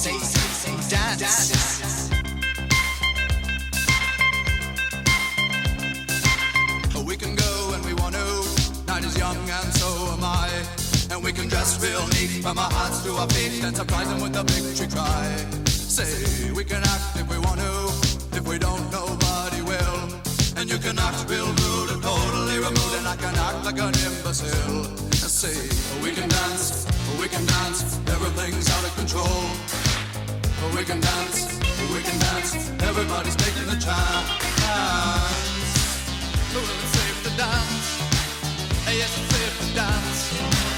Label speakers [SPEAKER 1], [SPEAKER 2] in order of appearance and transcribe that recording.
[SPEAKER 1] We can go we want to. Night is young and so am I. And we can dress real neat our our and surprise them with a cry. Say we can act if we want to. If we don't, nobody will. And you can act real rude and totally removed, and I can act like an imbecile. Say we can dance, we can dance. Everything's out of control. We can dance, we can dance, everybody's taking a chance. Well, it's safe to dance. Yes, it's safe to dance.